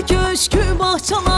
köşkü bahçalar.